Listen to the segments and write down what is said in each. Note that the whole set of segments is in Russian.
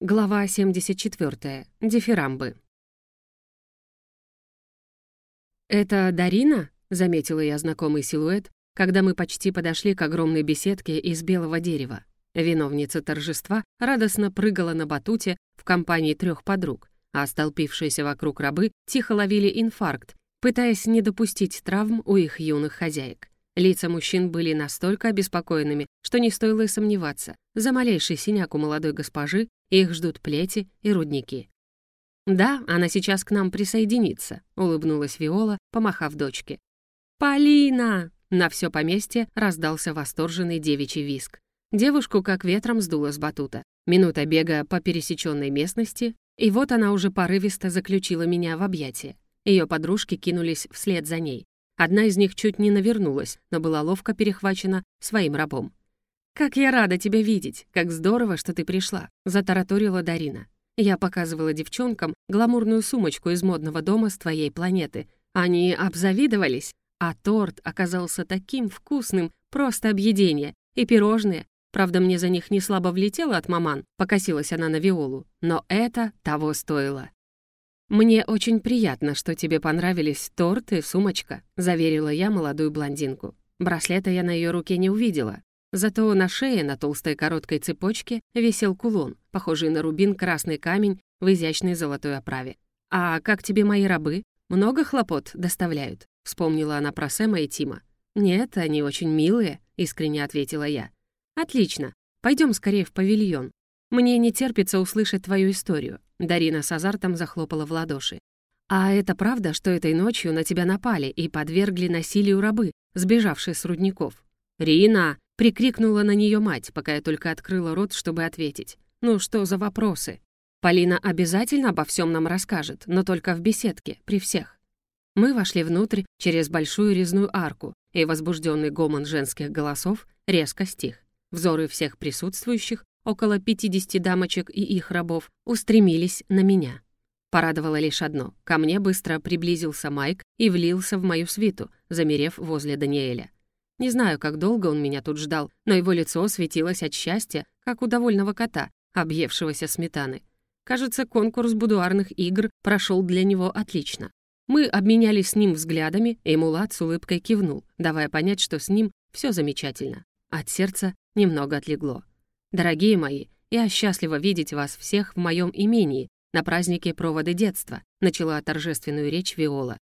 Глава 74. Дифирамбы. «Это Дарина?» — заметила я знакомый силуэт, когда мы почти подошли к огромной беседке из белого дерева. Виновница торжества радостно прыгала на батуте в компании трех подруг, а столпившиеся вокруг рабы тихо ловили инфаркт, пытаясь не допустить травм у их юных хозяек. Лица мужчин были настолько обеспокоенными, что не стоило и сомневаться. За малейший синяк у молодой госпожи их ждут плети и рудники. «Да, она сейчас к нам присоединится», — улыбнулась Виола, помахав дочке. «Полина!» — на все поместье раздался восторженный девичий виск. Девушку как ветром сдуло с батута. Минута бега по пересеченной местности, и вот она уже порывисто заключила меня в объятия. Ее подружки кинулись вслед за ней. Одна из них чуть не навернулась, но была ловко перехвачена своим рабом. «Как я рада тебя видеть! Как здорово, что ты пришла!» — затараторила Дарина. Я показывала девчонкам гламурную сумочку из модного дома с твоей планеты. Они обзавидовались, а торт оказался таким вкусным, просто объедение. И пирожные. Правда, мне за них не слабо влетело от маман, покосилась она на Виолу. Но это того стоило. «Мне очень приятно, что тебе понравились торт и сумочка», — заверила я молодую блондинку. Браслета я на ее руке не увидела. Зато на шее на толстой короткой цепочке висел кулон, похожий на рубин красный камень в изящной золотой оправе. «А как тебе мои рабы? Много хлопот доставляют?» — вспомнила она про Сэма и Тима. «Нет, они очень милые», — искренне ответила я. «Отлично. Пойдем скорее в павильон. Мне не терпится услышать твою историю. Дарина с азартом захлопала в ладоши. «А это правда, что этой ночью на тебя напали и подвергли насилию рабы, сбежавшие с рудников?» «Рина!» — прикрикнула на нее мать, пока я только открыла рот, чтобы ответить. «Ну что за вопросы?» «Полина обязательно обо всем нам расскажет, но только в беседке, при всех». Мы вошли внутрь через большую резную арку, и возбужденный гомон женских голосов резко стих. Взоры всех присутствующих около 50 дамочек и их рабов, устремились на меня. Порадовало лишь одно. Ко мне быстро приблизился Майк и влился в мою свиту, замерев возле Даниэля. Не знаю, как долго он меня тут ждал, но его лицо светилось от счастья, как у довольного кота, объевшегося сметаны. Кажется, конкурс будуарных игр прошел для него отлично. Мы обменялись с ним взглядами, и Мулат с улыбкой кивнул, давая понять, что с ним все замечательно. От сердца немного отлегло. «Дорогие мои, я счастлива видеть вас всех в моем имении на празднике проводы детства», начала торжественную речь Виола.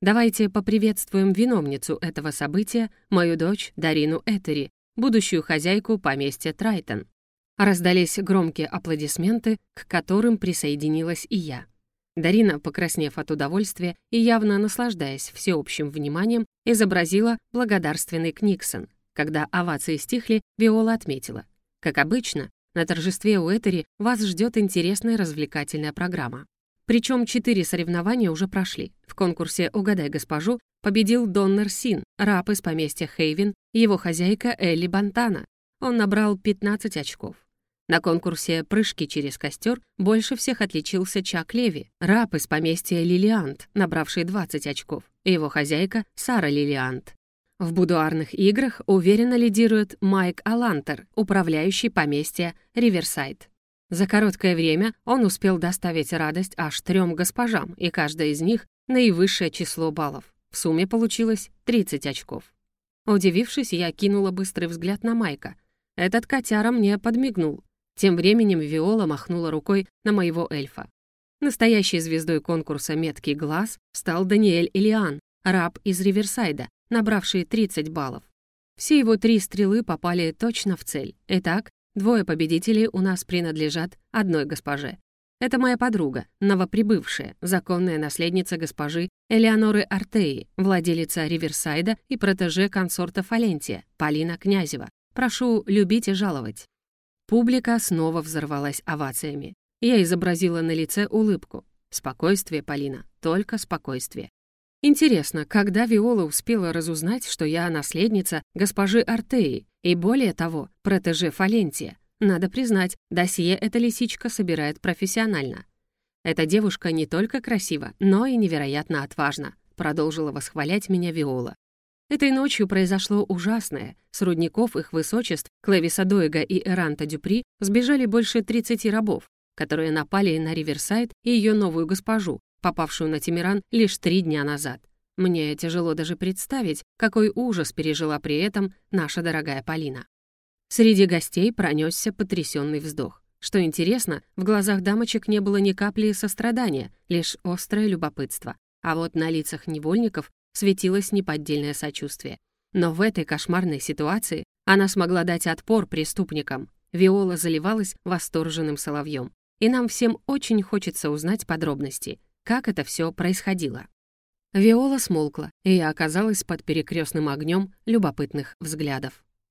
«Давайте поприветствуем виновницу этого события, мою дочь Дарину Этери, будущую хозяйку поместья Трайтон». Раздались громкие аплодисменты, к которым присоединилась и я. Дарина, покраснев от удовольствия и явно наслаждаясь всеобщим вниманием, изобразила благодарственный Книксон. Когда овации стихли, Виола отметила — как обычно, на торжестве у Этери вас ждет интересная развлекательная программа. Причем четыре соревнования уже прошли. В конкурсе «Угадай госпожу» победил Доннер Син, раб из поместья Хейвен, его хозяйка Элли Бантана. Он набрал 15 очков. На конкурсе «Прыжки через костер» больше всех отличился Чак Леви, раб из поместья Лилиант, набравший 20 очков, и его хозяйка Сара Лилиант. В будуарных играх уверенно лидирует Майк Алантер, управляющий поместья Риверсайд. За короткое время он успел доставить радость аж трем госпожам, и каждая из них — наивысшее число баллов. В сумме получилось 30 очков. Удивившись, я кинула быстрый взгляд на Майка. Этот котяра мне подмигнул. Тем временем Виола махнула рукой на моего эльфа. Настоящей звездой конкурса «Меткий глаз» стал Даниэль Илиан, раб из Риверсайда, набравший 30 баллов. Все его три стрелы попали точно в цель. Итак, двое победителей у нас принадлежат одной госпоже. Это моя подруга, новоприбывшая, законная наследница госпожи Элеоноры Артеи, владелица Риверсайда и протеже консорта Фалентия, Полина Князева. Прошу любить и жаловать». Публика снова взорвалась овациями. Я изобразила на лице улыбку. «Спокойствие, Полина, только спокойствие. Интересно, когда Виола успела разузнать, что я наследница госпожи Артеи и, более того, протеже Фалентия? Надо признать, досье эта лисичка собирает профессионально. Эта девушка не только красива, но и невероятно отважна, продолжила восхвалять меня Виола. Этой ночью произошло ужасное. С рудников их высочеств Клевиса Дойга и Эранта Дюпри сбежали больше 30 рабов. которые напали на Риверсайд и ее новую госпожу, попавшую на Тимиран лишь три дня назад. Мне тяжело даже представить, какой ужас пережила при этом наша дорогая Полина. Среди гостей пронесся потрясенный вздох. Что интересно, в глазах дамочек не было ни капли сострадания, лишь острое любопытство. А вот на лицах невольников светилось неподдельное сочувствие. Но в этой кошмарной ситуации она смогла дать отпор преступникам. Виола заливалась восторженным соловьем. И нам всем очень хочется узнать подробности, как это все происходило. Виола смолкла, и я оказалась под перекрестным огнем любопытных взглядов.